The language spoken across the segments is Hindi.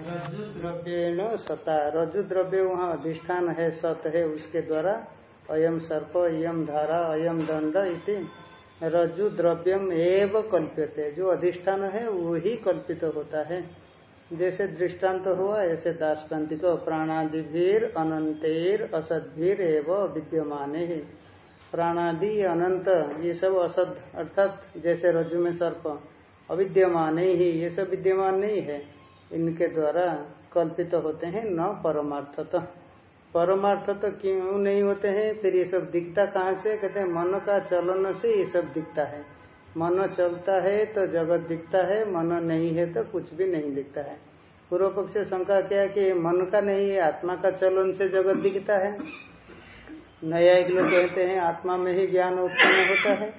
रज्जु द्रव्य सता। रज्जु द्रव्य वहाँ अधिष्ठान है, सत है, उसके द्वारा अयम सर्प, अयम धारा, अयम दंड इति रज्जु द्रव्यम एव कल्प्यते। जो अधिष्ठान है, वही कल्पित होता है। जैसे दृष्टांत तो हुआ, ऐसे दार्ष्टान्तिक प्राणादिभीर अनंतेर असदभीर एवं विद्यमान ही। प्राणादि, अनंत, ये सब असद, अर्थात जैसे रज्जु में सर्प, अविद्यमान ही, ये सब विद्यमान नहीं है। इनके द्वारा कल्पित होते हैं न परमार्थत। तो क्यों नहीं होते हैं? फिर ये सब दिखता कहाँ से? कहते हैं, मन का चलन से ये सब दिखता है। मन चलता है तो जगत दिखता है, मन नहीं है तो कुछ भी नहीं दिखता है। पूर्व पक्ष शंका क्या कि मन का नहीं है आत्मा का चलन से जगत दिखता है। नया एक लोग कहते हैं, आत्मा में ही ज्ञान उत्पन्न होता है।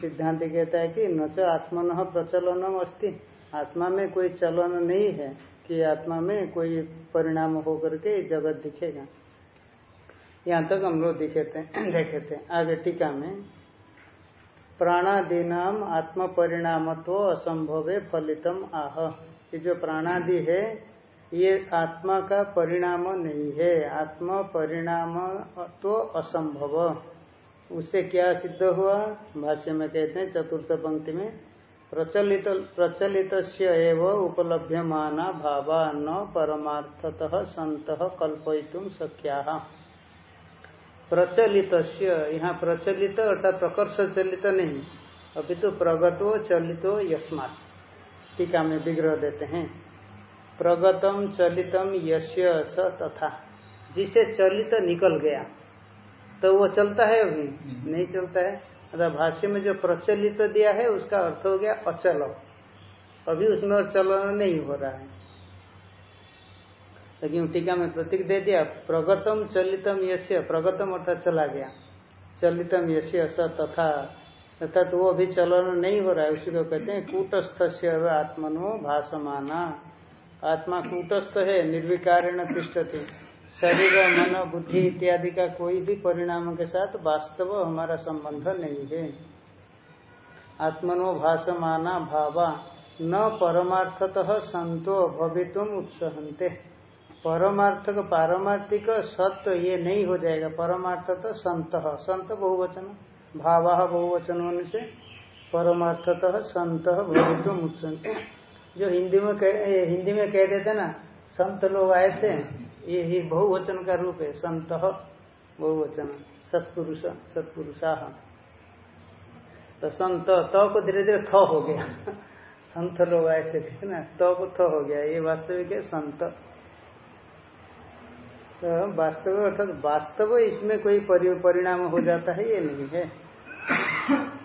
सिद्धांत कहता है कि न आत्मन प्रचलनम अस्ति। आत्मा में कोई चलन नहीं है कि आत्मा में कोई परिणाम होकर के जगत दिखेगा। यहाँ तक हम लोग दिखे थे देखे थे आगे टीका में, प्राणादीनाम आत्म परिणामत्व असंभवे फलितम आह। ये जो प्राणादि है, ये आत्मा का परिणाम नहीं है। आत्म परिणाम तो असंभव। उससे क्या सिद्ध हुआ? भाष्य में कहते हैं, चतुर्थ पंक्ति में प्रचलित प्रचलित उपलभ्यमाना भावा न परमार्थतः संत कल्पयितुम शक्या। प्रचलित यहाँ प्रचलित अर्थात प्रकर्ष चलित नहीं अभी तो प्रगतो चलितो यस्मात्। टीका में विग्रह देते हैं। प्रगतम चलितम यश्य स तथा। जिसे चलित निकल गया तो वो चलता है अभी? नहीं चलता है? अर्थात भाष्य में जो प्रचलित दिया है, उसका अर्थ हो गया अचल। अभी उसमें और चलन नहीं हो रहा है। लेकिन तो टीका में प्रतीक दे दिया, प्रगतम चलितम यश्य प्रगतम अर्थात चला गया। चलितम यश्य स तथा, अर्थात वो अभी चलन नहीं हो रहा है, उसी को कहते हैं कूटस्थ से आत्मनो भाषमाना आत्मा कूटस्थ है, निर्विकारण तिष्ठती। शरीर, मन, बुद्धि इत्यादि का कोई भी परिणाम के साथ वास्तव हमारा संबंध नहीं है। आत्मनो भाषमाना भावा, न परमार्थतः संतो भवितुम उत्सहनते। परमार्थ पारमार्थिक सत्य ये नहीं हो जाएगा। परमार्थत संत संत बहुवचन, भावा बहुवचन होने से परमार्थतः संत भवितुम उत्सहनते। जो हिंदी में कह हिंदी में कह देते ना, संत लोग आए थे ये ही बहुवचन का रूप है, संत बहुवचन, सत्पुरुष, सत्पुरुषा। तो संत तो को धीरे धीरे थ हो गया। संत लोग आए थे ना? तो को थ हो गया, ये वास्तविक है, संत। तो वास्तव अर्थात वास्तव इसमें कोई परिणाम हो जाता है, ये नहीं है।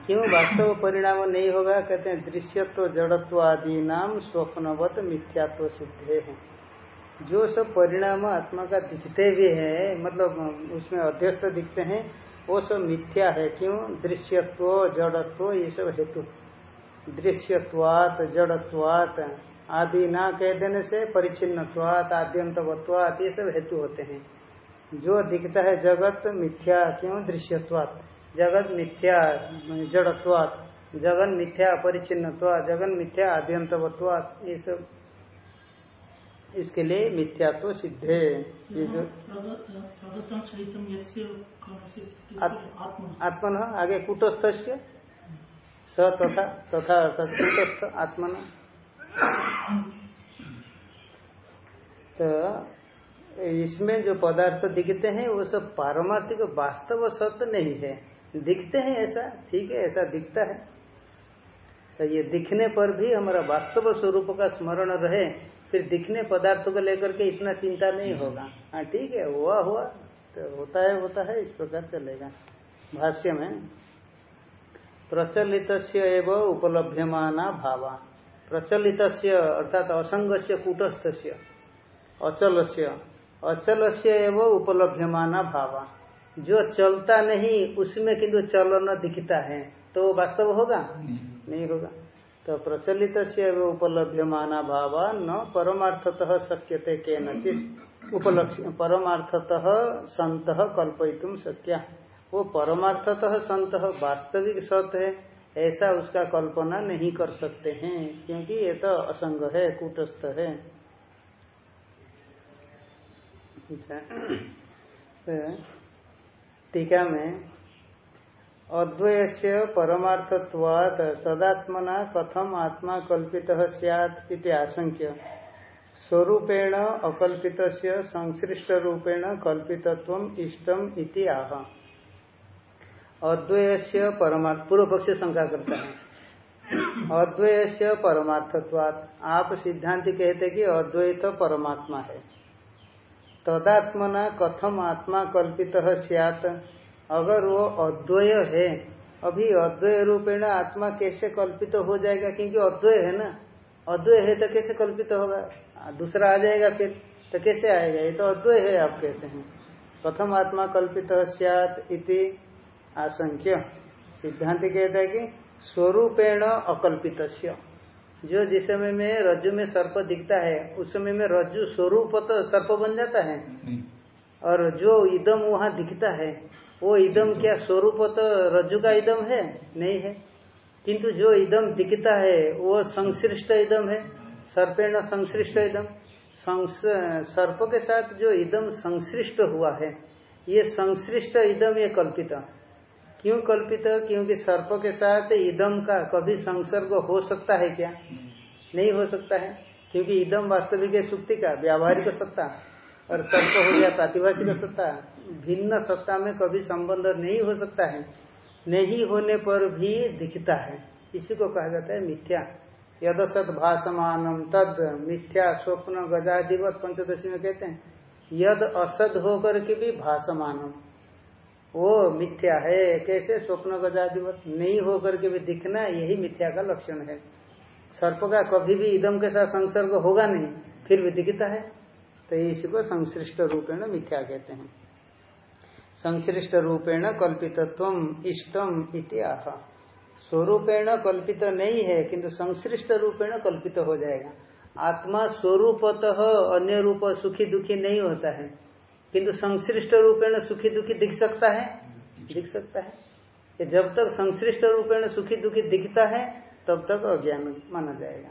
क्यों वास्तव परिणाम नहीं होगा? कहते हैं, दृश्यत्व जड़त्व आदि नाम स्वप्नवत मिथ्यात्व सिद्धे हैं। जो सब परिणाम आत्मा का दिखते भी है मतलब उसमें अध्यस्त दिखते हैं, वो सब मिथ्या है। क्यों? दृश्यत्व, जड़त्व, ये सब हेतु। दृश्यत्वात, जड़त्वात, आदि ना कह देने से परिचिन्नत्वात आद्यंतवत्वात, ये सब हेतु होते हैं। जो दिखता है जगत, मिथ्या, क्यों? दृश्यत्वात। जगत मिथ्या, जड़त्वात। जगन मिथ्या परिचिन्नत्वा जगन मिथ्या, आद्यंतवत्वात, ये सब इसके लिए मिथ्यात्व तो सिद्ध है आत्मन आगे कुटस्थ स तथा तथा अर्थात कुटस्थ आत्मन। तो इसमें जो पदार्थ दिखते हैं, वो सब पारमार्थिक वास्तव सत्य नहीं है। दिखते हैं ऐसा, ठीक है, ऐसा दिखता है। तो ये दिखने पर भी हमारा वास्तव स्वरूप का स्मरण रहे। फिर दिखने पदार्थ को लेकर के इतना चिंता नहीं होगा। हाँ ठीक है हुआ हुआ तो होता है होता है इस प्रकार चलेगा। भाष्य में प्रचलित एवं उपलभ्यमाना भावा। प्रचलित अर्थात असंग से कूटस्थ अचल से अचल से एवं उपलभ्यमाना भावा। जो चलता नहीं उसमें किंतु चलन दिखता है तो वास्तव होगा? नहीं होगा। तो प्रचलित उपलभ्यमाना भाव न परमार्थतः शक्यते के नचित उपलक्ष्य परमार्थतः संत कल्पयितुम शक्या। वो परमार्थतः संत वास्तविक सत्य है, ऐसा उसका कल्पना नहीं कर सकते हैं, क्योंकि ये तो असंग है, कूटस्थ है। अच्छा। तो टीका में अद्वय से परमार्थत्वाद तदात्मना कथम आत्मा कल्पित सैत आशंक्य स्वरूपेण अकल्पित संश्लिष्ट रूपेण कल्पितत्व इष्टम इति आह। अद्वय परमार्थ पूर्व पक्ष शंका करता है अद्वय परमार्थत्वात् आप सिद्धांत कहते कि अद्वैत परमात्मा है। तदात्मना कथम आत्मा कल्पित सियात अगर वो अद्वय है, अभी अद्वय रूपेण आत्मा कैसे कल्पित हो जाएगा? क्योंकि अद्वय है ना। अद्वय है तो कैसे कल्पित होगा? दूसरा आ जाएगा फिर। तो कैसे आएगा? ये तो अद्वय है, आप कहते हैं। प्रथम आत्मा कल्पित इति आशंक्य सिद्धांत कहता है कि स्वरूपेण अकल्पित जो जिस समय में रज्जु में सर्प दिखता है, उस समय में रज्जु स्वरूप तो सर्प बन जाता है? और जो इदम वहाँ दिखता है, वो इदम क्या स्वरूप तो रज्जु का इदम है? नहीं है। किंतु जो इदम दिखता है, वो संश्रिष्ट इदम है, सर्पेण संश्रिष्ट इदम। सर्प के साथ जो इदम संश्रिष्ट हुआ है, ये संश्रिष्ट इदम ये कल्पित। क्यों कल्पित? क्योंकि सर्प के साथ इदम का कभी संसर्ग हो सकता है क्या? नहीं हो सकता है। क्योंकि इदम वास्तविक है, सुक्ति का, व्यावहारिक सत्ता। और सर्प हो गया, प्रातिभाषिक सत्ता। भिन्न सत्ता में कभी संबंध नहीं हो सकता है। नहीं होने पर भी दिखता है। इसी को कहा जाता है मिथ्या। यदसत भाषमान तद मिथ्या स्वप्न गजादिवत पंचदशी में कहते हैं, यद असद होकर के भी भाषमान वो मिथ्या है, कैसे स्वप्न गजादिवत नहीं होकर के भी दिखना, यही मिथ्या का लक्षण है। सर्प का कभी भी इदम के साथ संसर्ग होगा नहीं, फिर भी दिखता है। तो इसको संश्लिष्ट रूपेण मिथ्या कहते हैं। संश्लिष्ट रूपेण कल्पितत्व इष्टम इतिहा स्वरूपेण कल्पित नहीं है, किंतु संश्लिष्ट रूपेण कल्पित हो जाएगा। आत्मा स्वरूपतः अन्य रूप सुखी दुखी नहीं होता है, किंतु संश्लिष्ट रूपेण सुखी दुखी दिख सकता है? दिख सकता है। कि जब तक संश्लिष्ट रूपेण सुखी दुखी दिखता है, तब तक अज्ञान माना जाएगा।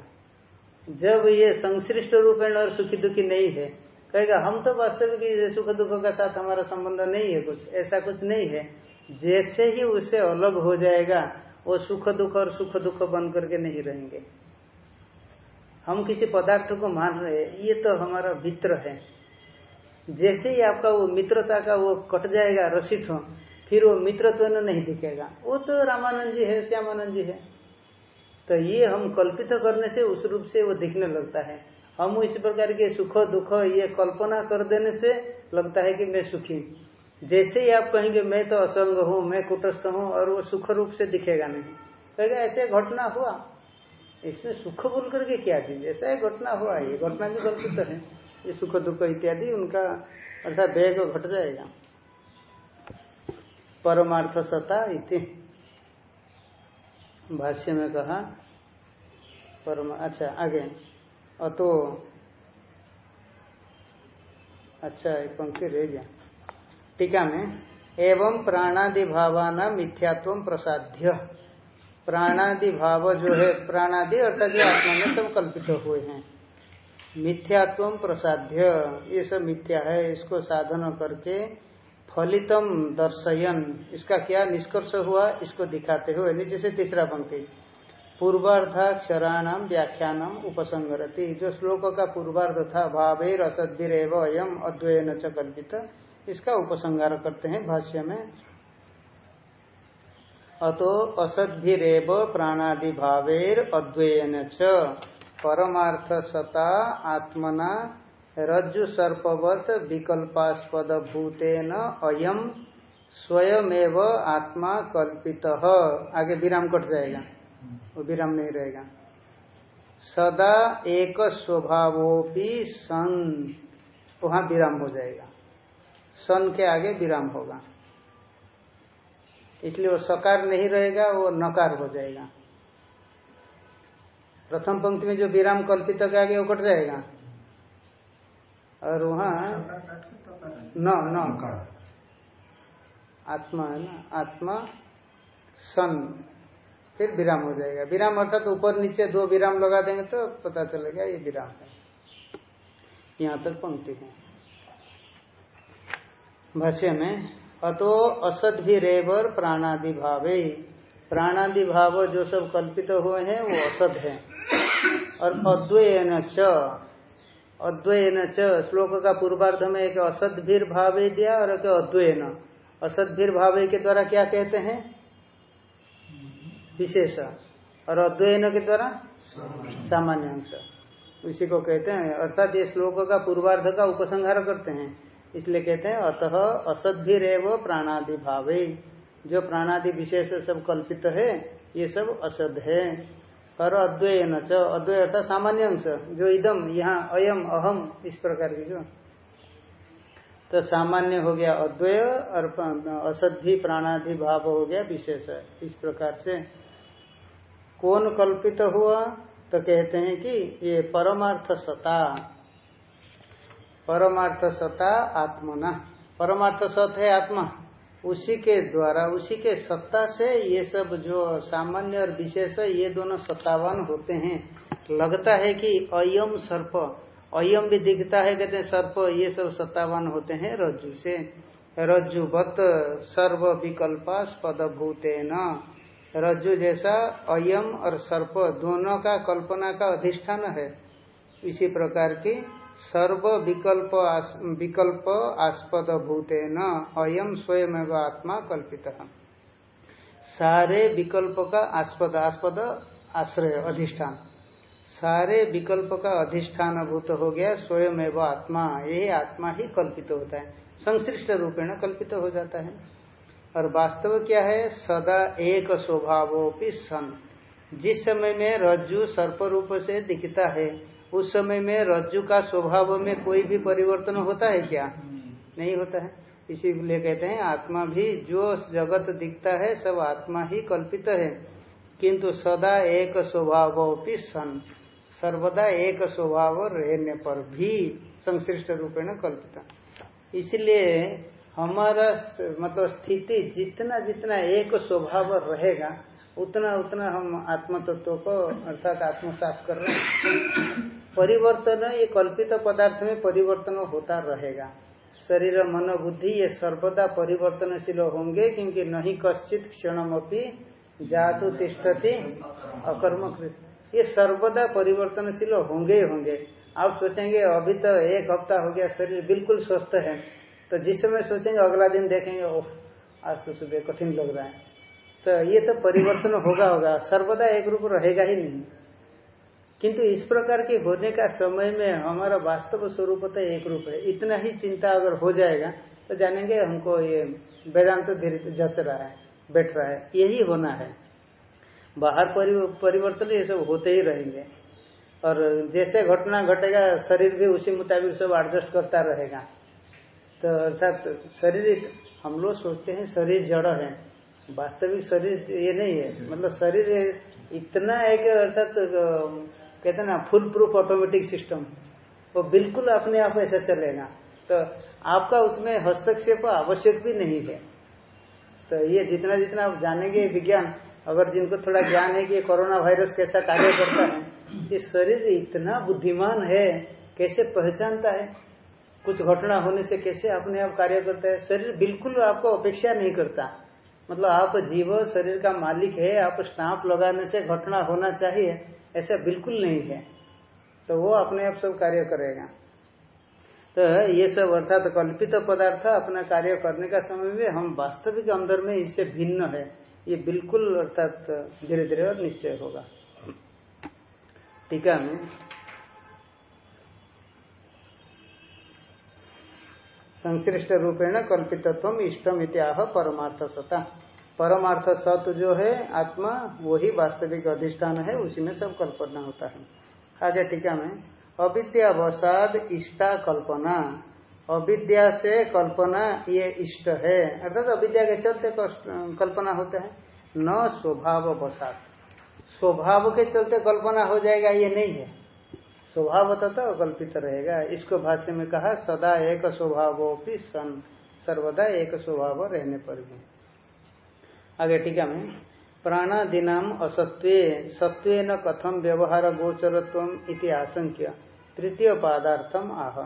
जब ये संश्लिष्ट रूपेण और सुखी दुखी नहीं है, कहेगा, हम तो वास्तविक सुख दुख का साथ हमारा संबंध नहीं है कुछ, ऐसा कुछ नहीं है। जैसे ही उससे अलग हो जाएगा, वो सुख दुख और सुख दुख बन करके नहीं रहेंगे। हम किसी पदार्थ को मान रहे हैं, ये तो हमारा मित्र है। जैसे ही आपका वो मित्रता का वो कट जाएगा, रसित हो, फिर वो मित्रत्व तो नहीं दिखेगा। वो तो रामानंद जी है, श्यामानंद जी है। तो ये हम कल्पित करने से, उस रूप से वो दिखने लगता है। हम इस प्रकार के सुख, दुख, ये कल्पना कर देने से लगता है कि मैं सुखी जैसे ही आप कहेंगे, मैं तो असंग हूँ, मैं कुटस्थ हूँ, और वो सुख रूप से दिखेगा नहीं। कहेगा, ऐसे घटना हुआ। इसमें सुख बोल करके क्या चीज़? ऐसा ही घटना हुआ, ये घटना भी कल्पित है। ये सुख, दुख इत्यादि, उनका अर्थात वेग घट जाएगा। परमार्थ सता इति। भाष्य में कहा, परम अच्छा आगे। अतो अच्छा एक पंक्ति रह गया। टीका में, एवं प्राणादि भावाना मिथ्यात्व प्रसाध्य प्राणादि भाव जो है, प्राणादि अर्थात जो आत्मा में सब कल्पित हुए हैं। मिथ्यात्व प्रसाध्य ये सब मिथ्या है, इसको साधन करके फलितम दर्शयन। इसका क्या निष्कर्ष हुआ? इसको दिखाते हुए नीचे से तीसरा पंक्ति। पूर्वार्धाक्षराणाम व्याख्यानम उपसंगरति जो श्लोक का पूर्वार्ध था भावेर असद्भिर अयम अद्वयन च कल्पित, इसका उपसंगार करते हैं भाष्य में। अतो असद्भिरेव प्राणादि भावेर अद्वयन च। परमार्थ सता आत्मना रज्जु सर्पवत विकल्पास्पद भूतेन अयम स्वयमेव आत्मा कल्पित। आगे विराम कट जाएगा। वो विराम नहीं रहेगा। सदा एक स्वभावोपि सन। वहाँ विराम हो जाएगा। सन के आगे विराम होगा। इसलिए वो सकार नहीं रहेगा, वो नकार हो जाएगा। प्रथम पंक्ति में जो विराम कल्पित के आगे वो कट जाएगा। और वहाँ न न। आत्मा है ना? आत्मा सन। फिर विराम हो जाएगा। विराम अर्थात तो ऊपर नीचे दो विराम लगा देंगे तो पता चलेगा ये विराम है। यहाँ तक पंक्ति है। भाष्य में अतो असद भी रेवर प्राणादि भावे प्राणादि भाव जो सब कल्पित हुए हैं वो असद है। और अद्वयन च अद्वयन च। श्लोक का पूर्वार्ध में एक असद भीर भाव दिया और एक अद्वयन। असद भीर भाव के द्वारा क्या कहते हैं? विशेष। और अद्वयन के द्वारा? सामान्य अंश। इसी को कहते हैं। अर्थात ये श्लोक का पूर्वार्ध का उपसंहार करते हैं। इसलिए कहते हैं, अतः असद्भिर रेव प्राणादि भावे जो प्राणादि विशेष सब कल्पित है, ये सब असद है। और अद्वय न च, अद्वय अर्थात सामान्य अंश, जो इदम यहाँ अयम, अहम, इस प्रकार की जो। तो सामान्य हो गया अद्वय, और असद भी प्राणाधि, भाव हो गया विशेष, इस प्रकार से। कौन कल्पित हुआ? तो कहते हैं कि ये परमार्थ सता। परमार्थ सता आत्मना। परमार्थ सत है आत्मा। उसी के द्वारा, उसी के सत्ता से ये सब जो सामान्य और विशेष है, ये दोनों सत्तावान होते हैं। लगता है कि अयम सर्प, अयम भी दिखता है, कहते हैं सर्प, ये सब सत्तावान होते हैं रज्जु से। रज्जुवत सर्व भूते न रज्जु जैसा अयम और सर्प, दोनों का कल्पना का अधिष्ठान है। इसी प्रकार की सर्व विकल्प विकल्प आस्पद भूते न अयम स्वयं आत्मा कल्पित। सारे विकल्प का आस्पद आस्पद आश्रय, अधिष्ठान। सारे विकल्प का अधिष्ठान भूत हो गया स्वयं एवं आत्मा यही आत्मा ही कल्पित होता है। संश्लिष्ट रूपेण कल्पित हो जाता है। और वास्तव क्या है? सदा एक स्वभावोपि सन। जिस समय में रज्जु सर्प रूप से दिखता है उस समय में रज्जु का स्वभाव में कोई भी परिवर्तन होता है क्या? नहीं होता है। इसीलिए कहते हैं, आत्मा भी जो जगत दिखता है, सब आत्मा ही कल्पित है। किंतु सदा एक स्वभाव सन। सर्वदा एक स्वभाव रहने पर भी संश्लिष्ट रूपेण कल्पित। इसलिए हमारा मतलब स्थिति जितना जितना एक स्वभाव रहेगा, उतना उतना हम आत्म तत्व को, अर्थात आत्मसात कर रहे हैं। परिवर्तन, ये कल्पित पदार्थ में परिवर्तन होता रहेगा। शरीर, मन, बुद्धि, ये सर्वदा परिवर्तनशील होंगे, क्योंकि नहीं कश्चित क्षणमपि जातु तिष्ठति अकर्मकृत। ये सर्वदा परिवर्तनशील होंगे होंगे। आप सोचेंगे, अभी तो एक हफ़्ता हो गया, शरीर बिल्कुल स्वस्थ है। तो जिस समय सोचेंगे, अगला दिन देखेंगे, ओह, आज तो सुबह कठिन लग रहा है। तो ये तो परिवर्तन होगा होगा, सर्वदा एक रूप रहेगा ही नहीं। किंतु इस प्रकार के होने का समय में हमारा वास्तव स्वरूप तो एक रूप है। इतना ही चिंता अगर हो जाएगा तो जानेंगे हमको ये वेदांत तो धीरे जच रहा है, बैठ रहा है। यही होना है। बाहर परिवर्तन ये सब होते ही रहेंगे। और जैसे घटना घटेगा, शरीर भी उसी मुताबिक सब एडजस्ट करता रहेगा। तो अर्थात शरीर, हम लोग सोचते हैं शरीर जड़ है। वास्तविक शरीर ये नहीं है। मतलब शरीर इतना एक अर्थात कहते ना फुल प्रूफ ऑटोमेटिक सिस्टम वो बिल्कुल अपने आप ऐसा चलेगा तो आपका उसमें हस्तक्षेप आवश्यक भी नहीं है। तो ये जितना जितना आप जानेंगे विज्ञान, अगर जिनको थोड़ा ज्ञान है कि कोरोना वायरस कैसा कार्य करता है, ये शरीर इतना बुद्धिमान है, कैसे पहचानता है? कुछ घटना होने से कैसे अपने आप कार्य करता है? शरीर बिल्कुल आपको अपेक्षा नहीं करता। मतलब आप जीव, शरीर का मालिक है, आप स्टाम्प लगाने से घटना होना चाहिए। ऐसा बिल्कुल नहीं है। तो वो अपने आप सब कार्य करेगा। तो ये सब अर्थात तो कल्पित पदार्थ अपना कार्य करने का समय में हम वास्तविक अंदर में इससे भिन्न है। ये बिल्कुल अर्थात धीरे धीरे और निश्चय होगा। टीका में संश्लिष्ट रूपेण कल्पितत्व इष्टम इत्याह परमार्थ सता परमार्थ सत्य जो है, आत्मा, वही वास्तविक अधिष्ठान है, उसी में सब कल्पना होता है। आगे टीका में अविद्यावसाद इष्टा कल्पना। अविद्या से कल्पना ये इष्ट है। अर्थात अविद्या के चलते कल्पना होता है। न स्वभाव वसात स्वभाव के चलते कल्पना हो जाएगा, ये नहीं है। स्वभाव तो अकल्पित रहेगा। इसको भाष्य में कहा, सदा एक स्वभाव सन। सर्वदा एक स्वभाव रहने पर भी। आगे टीका में प्राणादीनाम असत्व सत्व न कथम व्यवहार गोचरत्व इति आशंक्य। तृतीय पादार्थम आह।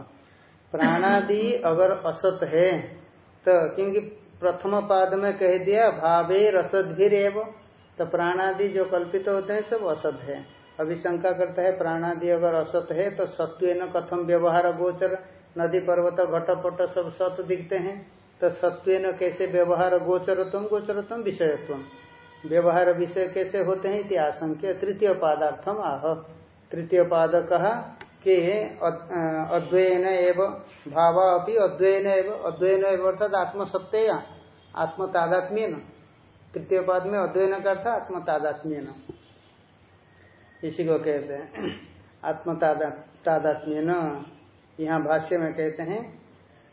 प्राणादि अगर असत है तो क्योंकि प्रथम पाद में कह दिया, भावे रसदभिर एवं तो प्राणादि जो कल्पित होते हैं, सब असत है। अभी शंका करता है, प्राणादि अगर असत है तो सत्व न कथम व्यवहार गोचर, नदी पर्वत, घटपट, सब सत दिखते हैं। तो सत्व न कैसे व्यवहार गोचरत्म गोचरत्म विषयत्व। व्यवहार विषय कैसे होते हैं इति आशंक्य। तृतीय पादार्थम आह। तृतीय पाद कहा कि अद्वैन एवं भाव अभी अद्वैन एवं अद्वैन एवं अर्थात आत्मसत्य आत्मतादात्म्य तृतीय पाद में अद्वैन का अर्थ आत्मतादात्म्य इसी को कहते हैं आत्मतादात्म्य न यहाँ भाष्य में कहते हैं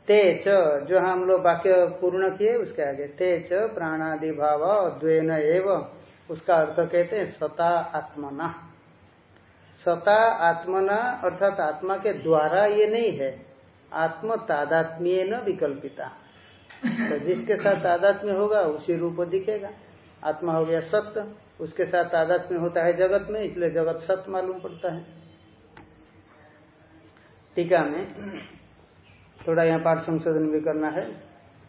ते च जो हम लोग वाक्य पूर्ण किए, उसके आगे ते च प्राणादि भाव अद्वैन एवं, उसका अर्थ कहते हैं सता आत्मना। सता आत्मना अर्थात आत्मा के द्वारा ये नहीं है आत्म तादात्म्य न विकल्पिता। तो जिसके साथ तादात्म्य होगा, उसी रूप दिखेगा। आत्मा हो गया सत्य, उसके साथ तादात्म्य होता है जगत में, इसलिए जगत सत्य मालूम पड़ता है। टीका में थोड़ा यहाँ पाठ संशोधन भी करना है।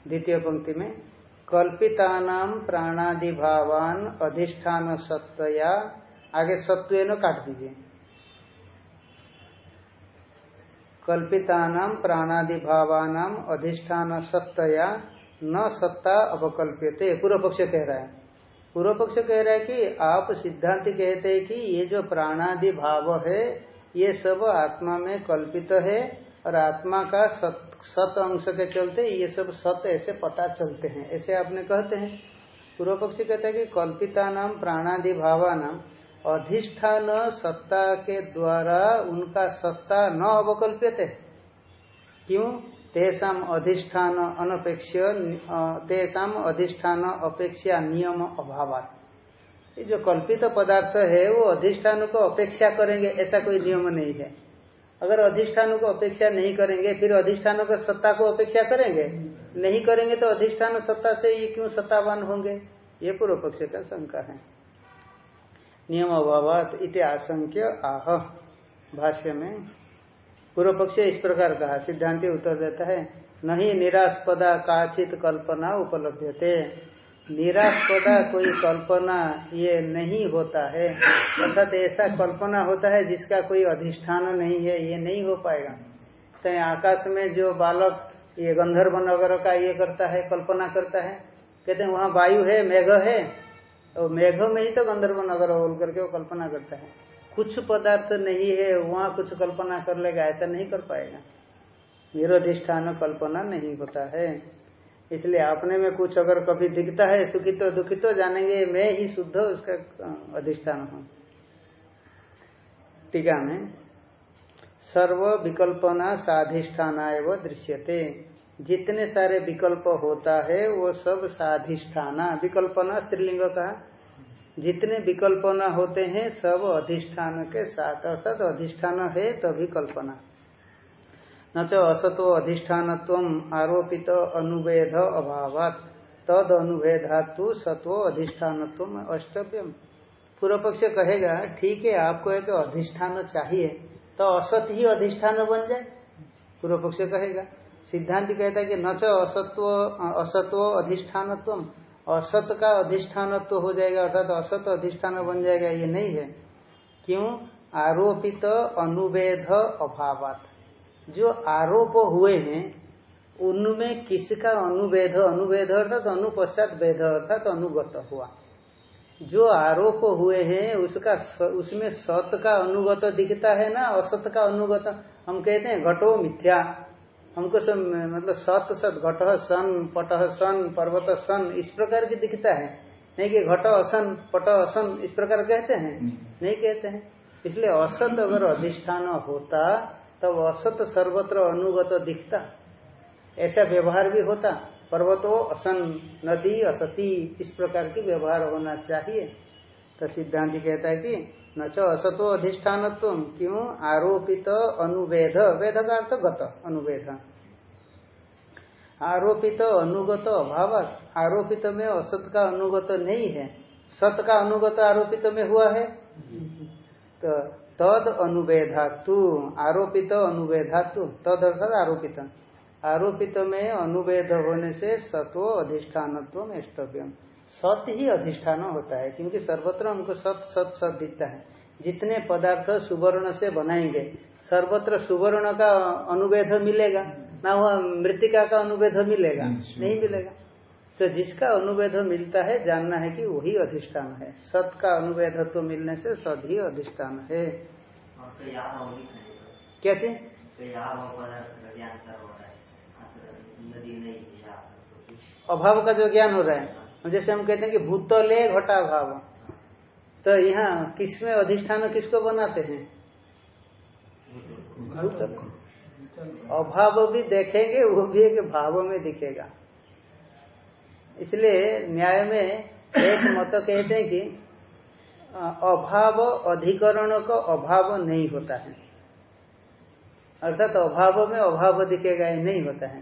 द्वितीय पंक्ति में कल्पितानाम प्राणादि भावान अधिष्ठान सत्या आगे सत्व काट दीजिए। कल्पितानाम प्राणादि भावानाम अधिष्ठान सत्या न सत्ता अवकल्प्यते पूर्व पक्ष कह रहा है। पूर्व पक्ष कह रहा है कि आप सिद्धांत कहते हैं कि ये जो प्राणादि भाव है, ये सब आत्मा में कल्पित है। और आत्मा का सत, सत अंश के चलते ये सब सत ऐसे पता चलते हैं। ऐसे आपने कहते हैं। पूर्व पक्षी कहते हैं कि कल्पिता नाम प्राणादि भावा नाम अधिष्ठान सत्ता के द्वारा उनका सत्ता न अवकल्प्यते। क्यों? तेसाम अधिष्ठान अनपेक्ष तेसाम अधिष्ठान अपेक्षा नियम अभाव ये जो कल्पित पदार्थ है वो अधिष्ठान को अपेक्षा करेंगे ऐसा कोई नियम नहीं है। अगर अधिष्ठानों को अपेक्षा नहीं करेंगे, फिर अधिष्ठानों का सत्ता को अपेक्षा करेंगे? नहीं करेंगे तो अधिष्ठान सत्ता से ये क्यों सत्तावान होंगे? ये पूर्व पक्ष का शंका है। नियम अभाव इति आशंक्य आह। भाष्य में पूर्व पक्ष इस प्रकार कहा, सिद्धांति उत्तर देता है, नहीं निरास्पदा काचित कल्पना उपलब्ध थे निरास्पदा कोई कल्पना ये नहीं होता है। अर्थात ऐसा कल्पना होता है जिसका कोई अधिष्ठान नहीं है, ये नहीं हो पाएगा। तो आकाश में जो बालक, ये गंधर्व नगर का ये करता है, कल्पना करता है। कहते हैं, वहाँ वायु है, मेघ है। और मेघ में ही तो गंधर्व नगर बोल करके वो कल्पना करता है। कुछ पदार्थ नहीं है, वहाँ कुछ कल्पना कर लेगा, ऐसा नहीं कर पाएगा। निरोधिष्ठान कल्पना नहीं होता है। इसलिए अपने में कुछ अगर कभी दिखता है, सुखी तो दुखी तो जानेंगे, मैं ही शुद्ध उसका अधिष्ठान हूँ। टीका में, सर्व विकल्पना साधिष्ठान एवं दृश्यते। जितने सारे विकल्प होता है, वो सब साधिष्ठाना। विकल्पना स्त्रीलिंग का। जितने विकल्पना होते हैं, सब अधिष्ठान के साथ, अर्थात अधिष्ठान है, तभी कल्पना। न च असतो अधिष्ठान आरोपित अनुवेद अभाव तद अनुवेधातु सत्व अधिष्ठान अष्टव्यम। पूर्व पक्ष कहेगा, ठीक है, आपको एक अधिष्ठान चाहिए तो असत ही अधिष्ठान बन जाए। पूर्व पक्ष कहेगा, सिद्धांत कहता है कि न च असत्व असत्व अधिष्ठान असत का अधिष्ठान हो जाएगा, अर्थात असत अधिष्ठान बन जाएगा, ये नहीं है। क्यों? आरोपित अनुवेद अभावात। जो आरोप हुए हैं उनमें किसका अनुवेद अनुवेद अर्थात अनुपश्चात वेद अर्थात अनुगत हुआ। जो आरोप हुए हैं उसका उसमें सत का अनुगत दिखता है ना असत का अनुगत? हम कहते हैं घटो मिथ्या। हमको सब मतलब सत सत घट सन पट सन पर्वत सन इस प्रकार की दिखता है। नहीं कि घट असन पट असन इस प्रकार कहते हैं? नहीं कहते हैं। इसलिए असत अगर अधिष्ठान होता तब असत सर्वत्र अनुगत दिखता। ऐसा व्यवहार भी होता। पर्वतो असन, नदी, असती, इस प्रकार की व्यवहार होना चाहिए। तो सिद्धांत कहता है कि न चो असतो अधिष्ठान क्यों आरोपित अनुवेद। वेद का अर्थ गत, अनुवेद। आरोपित अनुगत अभाव आरोपित में असत का अनुगत नहीं है। सत का अनुगत आरोपित में हुआ है। तो तद अनुवेधातु आरोपित अनुवेधातु तद अर्थात आरोपित। आरोपित में अनुवेद होने से सत्व अधिष्ठान इष्टव्यम सत ही अधिष्ठान होता है क्योंकि सर्वत्र हमको सत सत सत दिखता है। जितने पदार्थ सुवर्ण से बनाएँगे सर्वत्र सुवर्ण का अनुवेद मिलेगा ना वह मृतिका का अनुवेद मिलेगा नहीं मिलेगा। तो जिसका अनुवेद मिलता है जानना है कि वही अधिष्ठान है। सत का अनुवेद तो मिलने से सद ही अधिष्ठान है। क्या चीज़? अभाव का जो ज्ञान हो रहा है जैसे हम कहते हैं कि भूतले घटा भाव। तो यहाँ किसमें अधिष्ठान किसको बनाते हैं? अभाव भी देखेंगे वो भी एक भाव में दिखेगा। इसलिए न्याय में एक मत कहते हैं कि अभाव अधिकरण का अभाव नहीं होता है। अर्थात अभाव में अभाव दिखेगा ये नहीं होता है।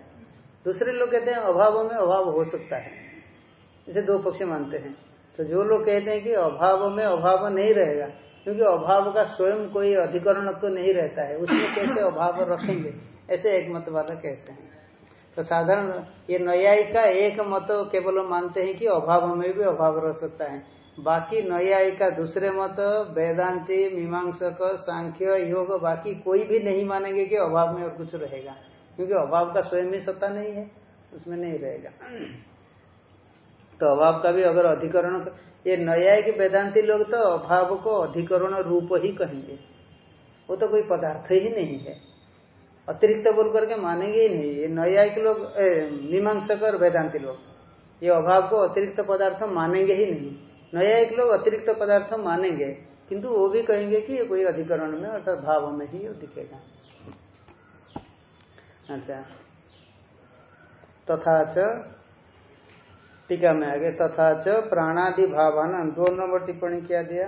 दूसरे लोग कहते हैं अभाव में अभाव हो सकता है। इसे दो पक्ष मानते हैं। तो जो लोग कहते हैं कि अभाव में अभाव नहीं रहेगा, क्योंकि अभाव का स्वयं कोई अधिकरण तो नहीं रहता है। उसमें कैसे अभाव रखेंगे? ऐसे एक मत वाला कहते हैं। तो साधारण ये न्यायिक का एक मत केवल मानते हैं कि अभाव में भी अभाव रह सकता है। बाकी न्यायिक का दूसरे मत, वेदांति, मीमांसक, सांख्य, योग, बाकी कोई भी नहीं मानेंगे कि अभाव में और कुछ रहेगा। क्योंकि अभाव का स्वयं ही सत्ता नहीं है, उसमें नहीं रहेगा। तो अभाव का भी अगर अधिकरण, ये न्यायिक वेदांति लोग तो अभाव को अधिकरण रूप ही कहेंगे। वो तो कोई पदार्थ ही नहीं है। अतिरिक्त बोल करके मानेंगे ही नहीं। ये न्यायिक लोग मीमांसक और वेदांति लोग। ये अभाव को अतिरिक्त पदार्थ मानेंगे ही नहीं। न्यायिक लोग अतिरिक्त पदार्थ मानेंगे, किंतु वो भी कहेंगे कि ये कोई अधिकरण में अर्थात भाव में ही दिखेगा। अच्छा। तथा च, टीका में आगे, तथा च, प्राणादि भावान दो नंबर टिप्पणी क्या दिया।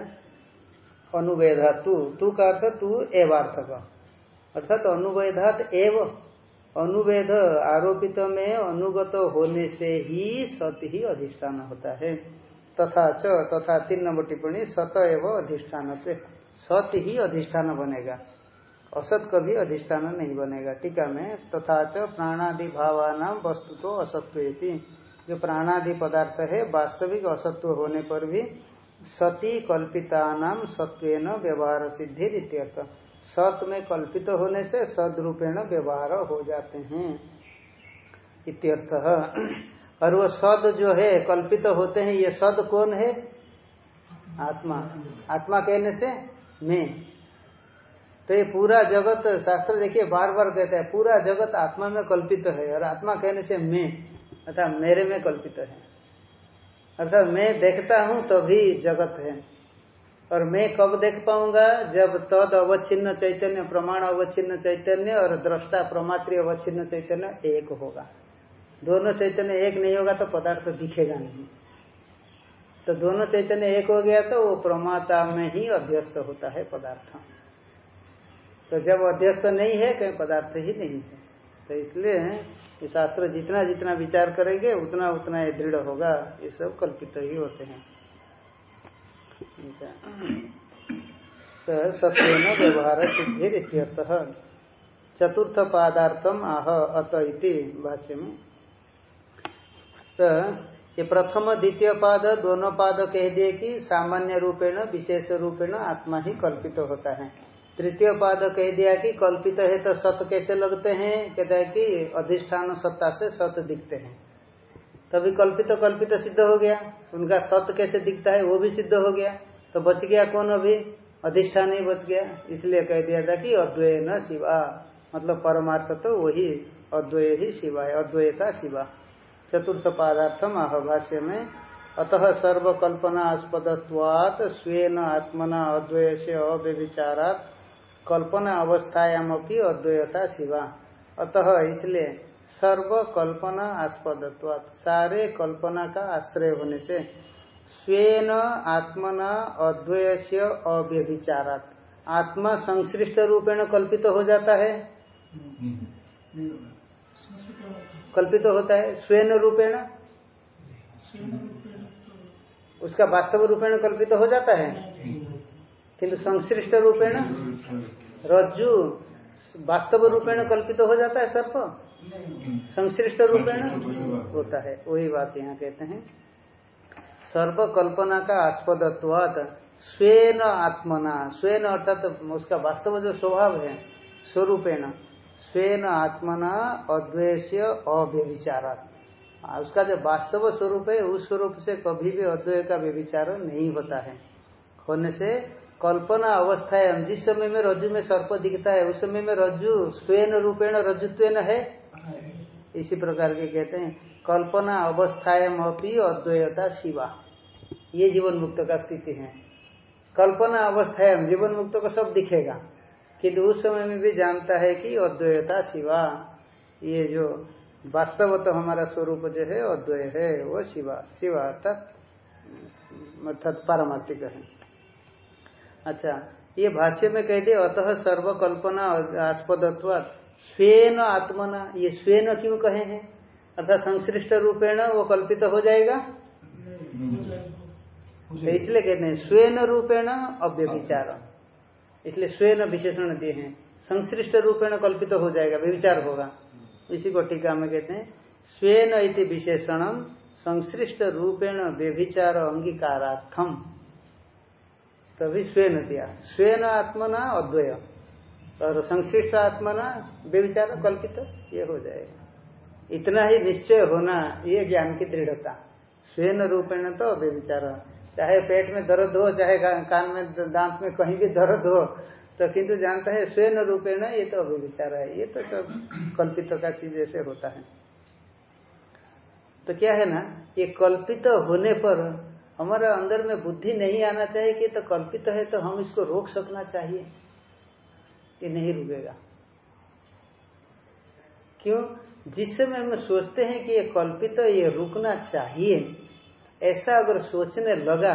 अनुवेदा तू तू का अर्थ तू एवार्थक। अर्थात अनुवेदात एव अनुवेद आरोपित में अनुगत होने से ही सत ही अधिष्ठान होता है। तथा च, तथा तीन नंबर टिप्पणी, सत एवं अधिष्ठान से सत ही अधिष्ठान बनेगा। असत कभी अधिष्ठान नहीं बनेगा। टीका में तथा च प्राणादि भावान वस्तु तो असत्व जो प्राणादि पदार्थ है, वास्तविक असत्व होने पर भी सती कल्पिता नाम सत्व व्यवहार सिद्धि इत्यर्थ सत में कल्पित होने से सदरूपेण व्यवहार हो जाते हैं। इत्यर्थ और वो सद जो है, कल्पित होते हैं, ये सद कौन है? आत्मा। आत्मा कहने से मैं। तो ये पूरा जगत, शास्त्र देखिए बार बार कहता है, पूरा जगत आत्मा में कल्पित है, और आत्मा कहने से मैं, अर्थात मेरे में कल्पित है। अर्थात मैं देखता हूँ, तभी जगत है। और मैं कब देख पाऊँगा? जब तद अवच्छिन्न चैतन्य, प्रमाण अवच्छिन्न चैतन्य और दृष्टा प्रमात्री अवच्छिन्न चैतन्य एक होगा। दोनों चैतन्य एक नहीं होगा तो पदार्थ दिखेगा नहीं। तो दोनों चैतन्य एक हो गया तो वो प्रमाता में ही अध्यस्त होता है पदार्थ। तो जब अध्यस्त नहीं है, कहीं पदार्थ ही नहीं है। तो इसलिए शास्त्र जितना जितना विचार करेंगे, उतना उतना ये दृढ़ होगा। ये सब कल्पित ही होते हैं। सत्य व्यवहार सिद्धि चतुर्थ पादार्थम आह, अत इति भाष्य में तो ये प्रथम द्वितीय पाद दोनों पाद कह दिए कि सामान्य रूपेण, विशेष रूपेण आत्मा ही कल्पित होता है। तृतीय पाद कह दिया कि कल्पित है तो सत कैसे लगते हैं? कहता है कि अधिष्ठान सत्ता से सत दिखते हैं। तभी कल्पित तो कल्पित तो सिद्ध हो गया। उनका सत्य कैसे दिखता है वो भी सिद्ध हो गया। तो बच गया कौन अभी? अधिष्ठान ही बच गया। इसलिए कह दिया था कि अद्वय न शिवा। मतलब परमार्थ तो वही अद्वय ही शिवा है अद्वैता शिवा। चतुर्थ पादार्थम आभाष्य में, अतः सर्वकल्पनास्पदत्वात् स्वेन आत्मना अद्वय से अव्यविचारात कल्पना अवस्थायाम की अद्वैता शिवा। अतः इसलिए सर्व कल्पना आस्पद सारे कल्पना का आश्रय होने से स्वेन, आत्मना अद्वय से अव्यभिचारात। आत्मा संश्लिष्ट रूपेण कल्पित हो जाता है। कल्पित होता है। स्वेन रूपेण। उसका वास्तव रूपेण कल्पित हो जाता है। किंतु संश्लिष्ट रूपेण। रज्जु वास्तव रूपेण कल्पित हो जाता है सर्प। संश्लिष्ट रूपेण होता है। वही बात यहाँ कहते हैं। सर्व कल्पना का आस्पदत्वात स्वेन आत्मना। स्वेन अर्थात उसका वास्तव जो स्वभाव है, स्वरूपेण। स्वेन आत्मना अद्वैस्य अव्यभिचारा उसका जो वास्तव स्वरूप है, उस स्वरूप से कभी भी अद्वय का व्यभिचार नहीं होता है। होने से कल्पना अवस्था है जिस समय में रज्जु में सर्प दिखता है, उस समय में रज्जु स्वयं रूपेण रजुत्व है इसी प्रकार के कहते हैं, कल्पना अवस्थाएँ अपनी अद्वैता शिवा। ये जीवन मुक्त का स्थिति है। कल्पना अवस्थाएँ जीवन मुक्त को सब दिखेगा। किंतु उस समय में भी जानता है कि अद्वैता शिवा। ये जो वास्तव तो हमारा स्वरूप जो है, अद्वय है, वो शिवा शिवा अर्थात अर्थात पारमार्थिक है। अच्छा ये भाष्य में कह दिया, अतः सर्वकल्पना आस्पदत्व स्वेन आत्मना, ये स्वेन क्यों कहे हैं? अर्थात संश्लिष्ट रूपेण वो कल्पित हो जाएगा। तो इसलिए कहते हैं स्वेन रूपेण अव्यभिचार। इसलिए स्वयं विशेषण दिए हैं। संश्लिष्ट रूपेण कल्पित हो जाएगा व्यविचार होगा। इसी को टीका में कहते हैं, स्वेन इति विशेषणम संश्लिष्ट रूपेण व्यभिचार अंगीकाराथम तभी स्वयं दिया। स्वयं आत्मना अद्वय। और संश्लिष्ट आत्मना व्यविचार कल्पित, ये हो जाएगा। इतना ही निश्चय होना, ये ज्ञान की दृढ़ता। स्वयं रूपेण तो व्यविचार। चाहे पेट में दर्द हो, चाहे कान में दांत में कहीं भी दर्द हो तो किंतु जानता है स्वयं रूपेण ये तो अभिविचार है। ये तो सब कल्पित का चीज़ ऐसे होता है। तो क्या है ना, ये कल्पित होने पर हमारा अंदर में बुद्धि नहीं आना चाहिए कि तो कल्पित है तो हम इसको रोक सकना चाहिए। कि नहीं रुकेगा। क्यों? जिस समय हम सोचते हैं कि ये कल्पित तो ये रुकना चाहिए, ऐसा अगर सोचने लगा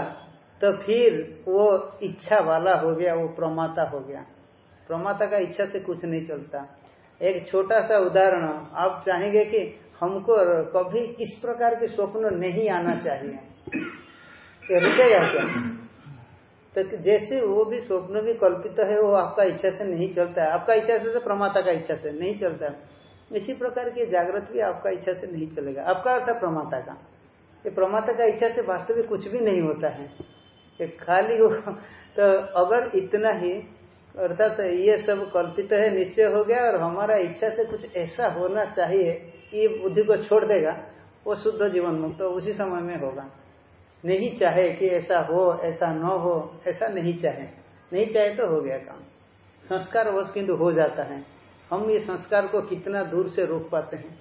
तो फिर वो इच्छा वाला हो गया, वो प्रमाता हो गया। प्रमाता का इच्छा से कुछ नहीं चलता। एक छोटा सा उदाहरण, आप चाहेंगे कि हमको कभी इस प्रकार के स्वप्न नहीं आना चाहिए। ये रुकेगा क्या? तो जैसे वो भी स्वप्न भी कल्पित है, वो आपका इच्छा से नहीं चलता है। आपका इच्छा से तो प्रमाता का इच्छा से नहीं चलता इसी प्रकार की जागृत भी आपका इच्छा से नहीं चलेगा। आपका अर्थ प्रमाता का। ये प्रमाता का इच्छा से वास्तविक कुछ भी नहीं होता है। ये खाली हो तो अगर इतना ही, अर्थात तो ये सब कल्पित है, निश्चय हो गया और हमारा इच्छा से कुछ ऐसा होना चाहिए, ये बुद्धि को छोड़ देगा, वो शुद्ध जीवन मुक्त तो उसी समय में होगा। नहीं चाहे कि ऐसा हो, ऐसा न हो, ऐसा नहीं चाहे। नहीं चाहे तो हो गया काम। संस्कार वश किंतु हो जाता है। हम ये संस्कार को कितना दूर से रोक पाते हैं?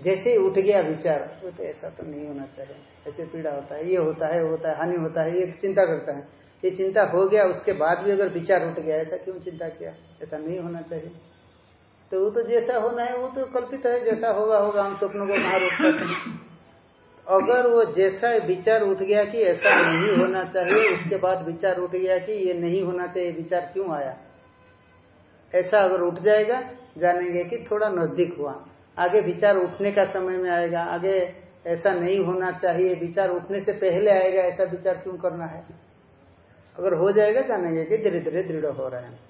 जैसे ही उठ गया विचार, वो तो ऐसा तो नहीं होना चाहिए। ऐसे पीड़ा होता है, ये होता है होता है, हानि होता है, ये चिंता करता है। ये चिंता हो गया, उसके बाद भी अगर विचार उठ गया, ऐसा क्यों चिंता किया? ऐसा नहीं होना चाहिए। तो वो तो जैसा होना है, वो तो कल्पित है, जैसा होगा होगा, हम स्वप्नों को कहा रोक पाते हैं। अगर वो जैसा विचार उठ गया कि ऐसा नहीं होना चाहिए, उसके बाद विचार उठ गया कि ये नहीं होना चाहिए विचार क्यों आया? ऐसा अगर उठ जाएगा, जानेंगे कि थोड़ा नज़दीक हुआ। आगे विचार उठने का समय में आएगा। आगे ऐसा नहीं होना चाहिए, विचार उठने से पहले आएगा, ऐसा विचार क्यों करना है? अगर हो जाएगा, जानेंगे कि धीरे धीरे दृढ़ हो रहे हैं।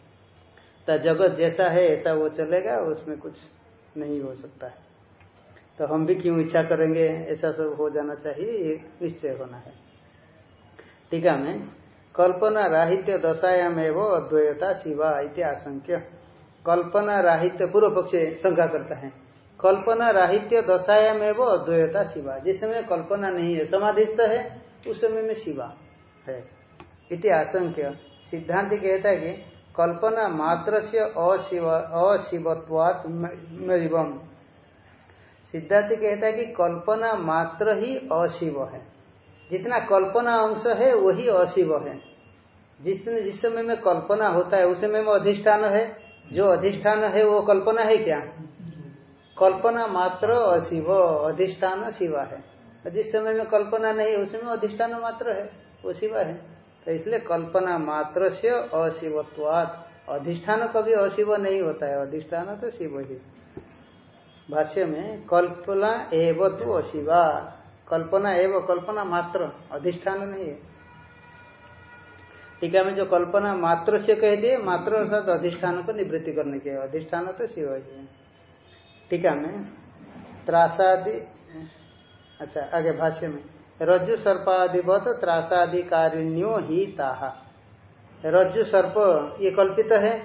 तो जगत जैसा है, ऐसा वो चलेगा, उसमें कुछ नहीं हो सकता है। तो हम भी क्यों इच्छा करेंगे? ऐसा सब हो जाना चाहिए निश्चय होना है। टीका में, कल्पना राहित्य दशायाम एवं अद्वैता शिवा इत्याशंक्य कल्पना राहित्य पूर्व पक्ष शंका करता है। कल्पना राहित्य दशायाम एवं अद्वैता शिवा। जिस समय कल्पना नहीं है, समाधिस्थ है, उस समय में शिवा है। इति आशंक्य। सिद्धांत कहता है कि कल्पना मात्र से अशिव अशिवत्वात सिद्धांत कहता है कि कल्पना मात्र ही अशिव है। जितना कल्पना अंश है, वही अशिव है। जिस जिस समय में कल्पना होता है, उस समय में अधिष्ठान है। जो अधिष्ठान है, वो कल्पना है क्या? कल्पना मात्र अशिव, अधिष्ठान शिवा है। जिस समय में कल्पना नहीं, उस उसमें अधिष्ठान मात्र है, वो शिवा है। तो इसलिए कल्पना मात्र से अशिवत्वात। अधिष्ठान कभी अशिव नहीं होता है, अधिष्ठान तो शिव ही। भाष्य में कल्पना एव तो अशिवा। कल्पना एव, कल्पना मात्र, अधिष्ठान नहीं है। टीका में जो कल्पना मात्र से कह दिए, मात्र अर्थात अधिष्ठान को निवृत्ति करने के अधिष्ठान तो शिव जी टीका में त्रासादि अच्छा आगे भाष्य में। रज्जु सर्पादिवत त्रासादिकारिण्यो ही ताहा रज्जु सर्प, ये कल्पित है?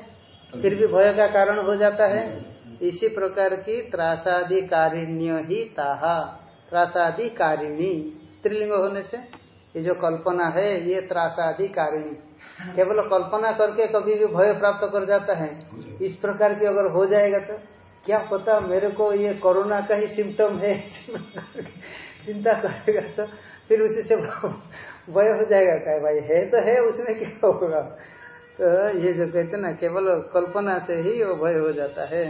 फिर भी भय का कारण हो जाता है? इसी प्रकार की त्रासादि कारिण्य ही ताहा त्रासादि कारिणी स्त्रीलिंग होने से ये जो कल्पना है, ये त्रासादि कारिणी केवल कल्पना करके कभी भी भय प्राप्त कर जाता है। इस प्रकार की अगर हो जाएगा तो क्या पता मेरे को ये कोरोना का ही सिम्टम है। चिंता करेगा तो फिर उसी से भय हो जाएगा क्या भाई, है तो है, उसमें क्या होगा? तो ये जो कहते ना केवल कल्पना से ही वो भय हो जाता है।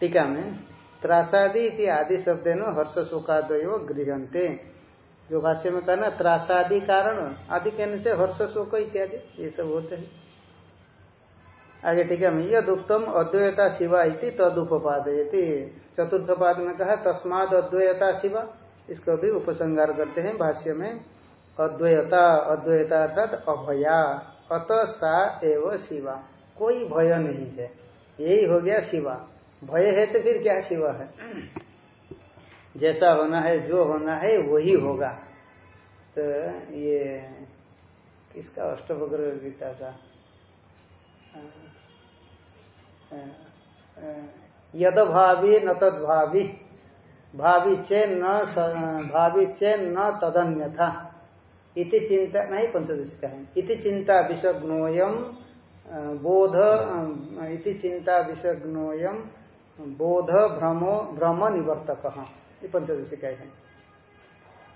टीका में त्रासादि इति आदि शब्द न हर्ष शोकादय गृहते जो भाष्य में कहना त्रासादि कारण आदि कहने से हर्ष शोक इत्यादि ये सब होते हैं। आगे टीका में यद उत्तम अद्वैता शिवा इति तदुपादयती चतुर्थ पाद में कहा तस्माद अद्वैता शिवा इसको भी उपसंगार करते हैं भाष्य में। अद्वैता अद्वैता अर्थात अभया। अत सा एव शिवा। कोई भय नहीं है। यही हो गया शिवा। भय है तो फिर क्या शिवा है? जैसा होना है, जो होना है, वही होगा। तो ये किसका अष्टभग्र गीता का? यद भावी न तद भावी भावी चेन न भावी चेन न तदन्य था इति चिंता नहीं पंचदश का है इति चिंता विषग्नोयम बोध इति चिंता विषग्नोयम बोध, भ्रमो भ्रम निवर्तक ये पंचदशी का है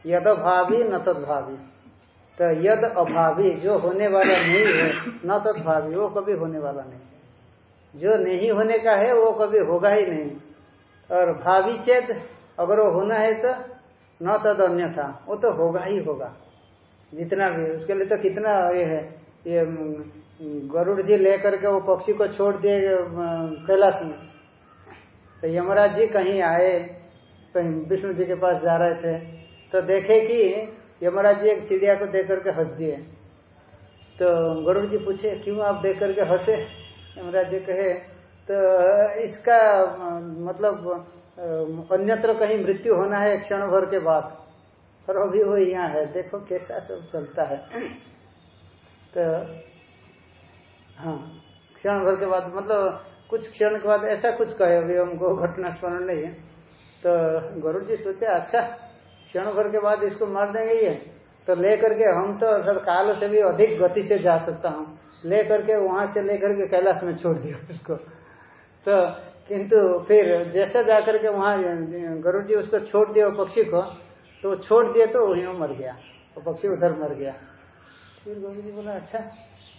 यद भावी न तद भावी तो यद अभावी जो होने वाला नहीं है, न तद भावी वो कभी होने वाला नहीं जो नहीं होने का है, वो कभी होगा ही नहीं। और भावी चेत, अगर वो होना है तो न तद अन्य था वो तो होगा ही होगा। जितना भी, उसके लिए तो कितना ये है, ये गरुड़ जी लेकर के वो पक्षी को छोड़ दिए कैलाश में। तो यमराज जी कहीं आए, कहीं विष्णु जी के पास जा रहे थे तो देखे कि यमराज जी एक चिड़िया को देख करके हंस दिए। तो गरुड़ जी पूछे, क्यों आप देख करके हंसे? यमराज जी कहे तो इसका मतलब अन्यत्र कहीं मृत्यु होना है क्षण भर के बाद। और अभी वो यहाँ है। देखो कैसा सब चलता है। तो हाँ क्षण भर के बाद मतलब कुछ क्षण के बाद ऐसा कुछ कहे अभी हमको, घटना स्मरण नहीं है। तो गुरु जी सोचे अच्छा क्षण भर के बाद इसको मार देंगे ये। तो ले करके हम तो सर काल से भी अधिक गति से जा सकता हूँ। ले करके वहाँ से लेकर के कैलाश में छोड़ दिया उसको। तो किंतु फिर जैसा जाकर के वहाँ गुरु जी उसको छोड़ दिया पक्षी को तो छोड़ दिए तो वही मर गया, वो पक्षी उधर मर गया। फिर गोविंद जी बोला अच्छा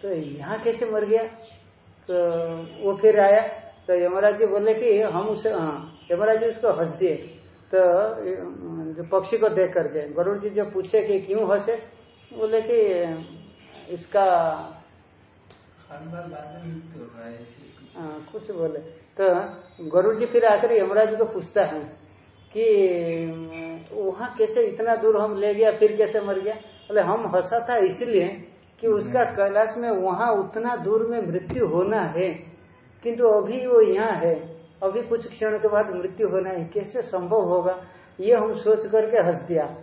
तो यहाँ कैसे मर गया? तो वो फिर आया तो यमराज जी बोले कि हम उसे हाँ यमराज जी उसको हंस दिए। तो जो पक्षी को देख करके गरुड़ जी जो पूछे कि क्यों हंसे, बोले कि, इसका हाँ कुछ बोले। तो गरुड़ जी फिर आकर यमराज जी को पूछता है। कि वहाँ कैसे इतना दूर हम ले गया फिर कैसे मर गया? बोले हम हंसा था इसलिए कि उसका कैलाश में वहाँ उतना दूर में मृत्यु होना है। किंतु अभी वो यहाँ है। अभी कुछ क्षण के बाद मृत्यु होना है। कैसे संभव होगा? ये हम सोच करके हंस दिया।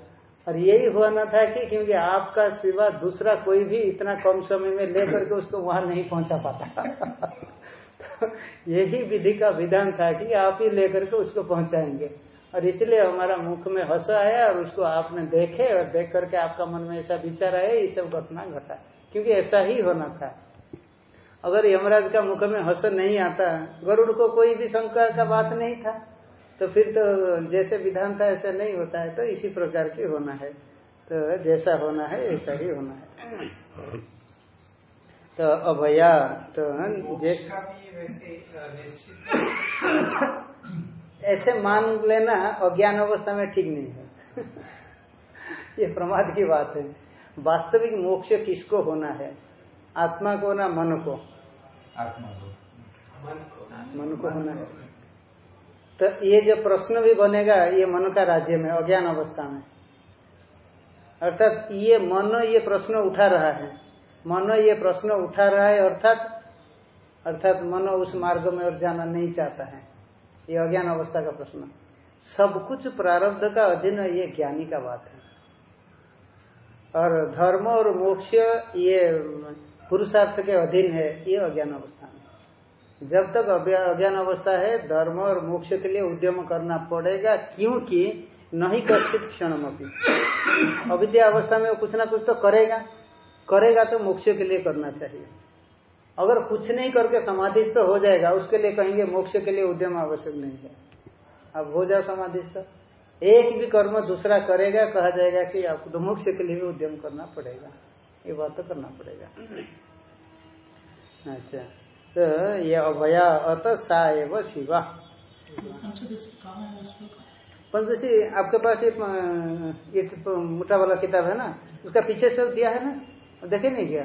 और यही होना था कि क्योंकि आपका सिवा दूसरा कोई भी इतना कम समय में लेकर के उसको वहाँ नहीं पहुँचा पाता। तो यही विधि का विधान था कि आप ही लेकर के उसको पहुंचाएँगे। और इसलिए हमारा मुख में हंस आया और उसको आपने देखे और देख करके आपका मन में ऐसा विचार आया ये सब घटना घटा। क्योंकि ऐसा ही होना था। अगर यमराज का मुख में हंस नहीं आता गरुड़ को कोई भी शंका का बात नहीं था तो फिर तो जैसे विधान था ऐसा नहीं होता है। तो इसी प्रकार की होना है। तो जैसा होना है ऐसा ही होना है। तो अभया तो ऐसे मान लेना अज्ञान अवस्था में ठीक नहीं है। ये प्रमाद की बात है। वास्तविक मोक्ष किसको होना है? आत्मा को ना मन को? आत्मा को। मन को होना है। तो ये जो प्रश्न भी बनेगा ये मन का राज्य में अज्ञान अवस्था में। अर्थात ये मन ये प्रश्न उठा रहा है। मन ये प्रश्न उठा रहा है अर्थात अर्थात मन उस मार्ग में और जाना नहीं चाहता है। ये अज्ञान अवस्था का प्रश्न। सब कुछ प्रारब्ध का अधीन ये ज्ञानी का बात है। और धर्म और मोक्ष ये पुरुषार्थ के अधीन है, ये अज्ञान अवस्था में। जब तक अज्ञान अवस्था है, धर्म और मोक्ष के लिए उद्यम करना पड़ेगा, क्योंकि नहीं कश्चित क्षण अभी अविद्या अवस्था में कुछ ना कुछ तो करेगा। करेगा तो मोक्ष के लिए करना चाहिए। अगर कुछ नहीं करके समाधिस्थ हो जाएगा, उसके लिए कहेंगे मोक्ष के लिए उद्यम आवश्यक नहीं है। अब हो जाओ समाधिस्थ। एक भी कर्म दूसरा करेगा, कहा जाएगा कि आपको तो मोक्ष के लिए भी उद्यम करना पड़ेगा। ये बात तो करना पड़ेगा। अच्छा तो ये अभया अत सा शिवा। पंचदशी आपके पास ये तो मोटा वाला किताब है ना, उसका पीछे से दिया है ना? देखे नहीं क्या?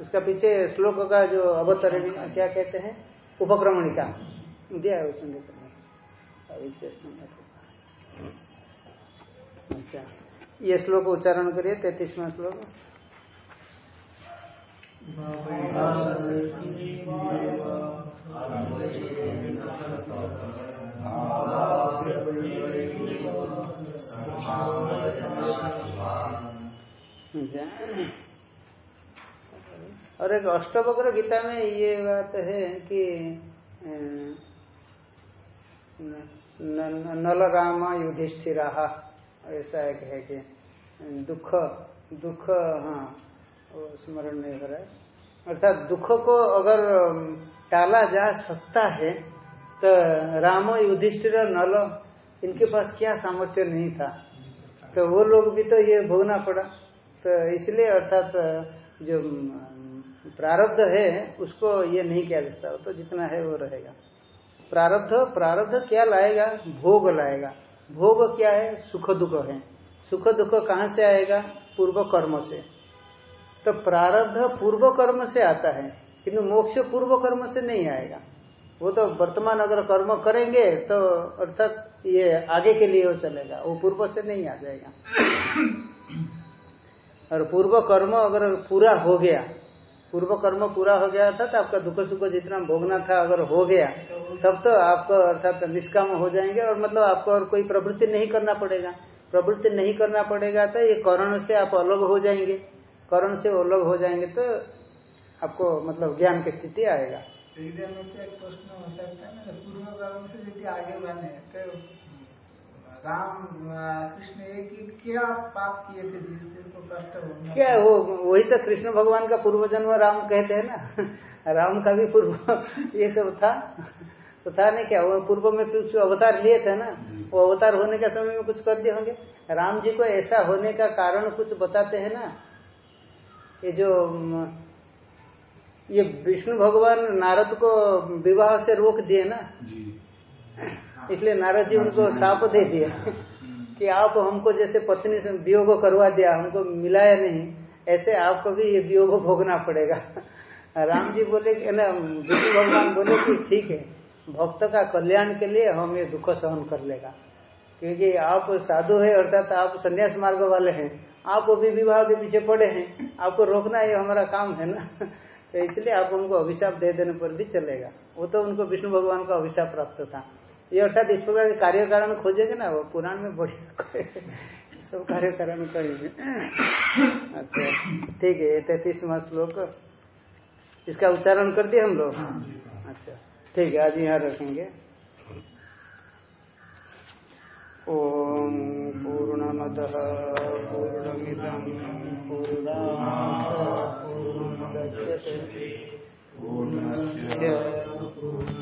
उसका पीछे श्लोक का जो अवतरण क्या कहते हैं? उपक्रमणिका। दिया है उसमें अच्छा। ये श्लोक उच्चारण करिए तैतीसवा श्लोक। और एक अष्टवक्र गीता में ये बात है कि नल राम युधिष्ठिर, ऐसा एक है कि, दुख दुख हाँ स्मरण नहीं हो रहा है। अर्थात दुख को अगर टाला जा सकता है तो राम, युधिष्ठिर, नल, इनके पास क्या सामर्थ्य नहीं था। तो वो लोग भी तो ये भोगना पड़ा। तो इसलिए अर्थात, जो प्रारब्ध है, उसको ये नहीं किया जाता तो जितना है वो रहेगा। प्रारब्ध प्रारब्ध क्या लाएगा? भोग लाएगा। भोग क्या है? सुख दुख है। सुख दुख कहाँ से आएगा? पूर्व कर्म से। तो प्रारब्ध पूर्व कर्म से आता है, किंतु मोक्ष पूर्व कर्म से नहीं आएगा। वो तो वर्तमान अगर कर्म करेंगे तो अर्थात ये आगे के लिए वो चलेगा। वो पूर्व से नहीं आ जाएगा। और पूर्व कर्म अगर पूरा हो गया पूर्व कर्म पूरा हो गया, अर्थात आपका दुख सुख जितना भोगना था, अगर हो गया, तब तो आपको, अर्थात निष्काम हो जाएँगे और मतलब आपको और कोई प्रवृत्ति नहीं करना पड़ेगा। प्रवृत्ति नहीं करना पड़ेगा तो ये करण से आप अलग हो जाएँगे। करण से अलग हो जाएँगे तो आपको मतलब ज्ञान की स्थिति आएगा। प्रश्न हो सकता है, पूर्व कर्म से आगे बने तो राम कृष्ण एक क्या पाप किए थे जिससे कष्ट हो क्या वो वही तो कृष्ण भगवान का पूर्व जन्म राम कहते हैं ना? राम का भी पूर्व ये सब था। तो था नहीं क्या? वो पूर्व में कुछ अवतार लिए थे ना? वो अवतार होने के समय में कुछ कर दिए होंगे। राम जी को ऐसा होने का कारण कुछ बताते हैं ना? ये जो ये विष्णु भगवान नारद को विवाह से रोक दिए ना? इसलिए नारद जी उनको साप दे दिया कि आप हमको जैसे पत्नी से वियोग करवा दिया, हमको मिलाया नहीं, ऐसे आपको भी ये वियोग भोगना पड़ेगा। राम जी बोले कि, ना, विष्णु भगवान बोले कि ठीक है, भक्त का कल्याण के लिए हम ये दुख सहन कर लेगा। क्योंकि आप साधु है, अर्थात आप संन्यास मार्ग वाले हैं, आप भी विवाह के पीछे पड़े हैं, आपको रोकना ये हमारा काम है ना? तो इसलिए आप उनको अभिशाप दे देने पर भी चलेगा। वो तो उनको विष्णु भगवान का अभिशाप प्राप्त था। ये अर्थात इस प्रकार के कार्य कारण खोजेगा ना वो पुराण में बड़ी सब कार्य कारण करेंगे। अच्छा ठीक है तैतीसवा श्लोक। इसका उच्चारण कर दिए हम लोग? हाँ, अच्छा ठीक है आज यहाँ रखेंगे। ओम पूर्णमद पूर्णमित पूर्णा पूर्ण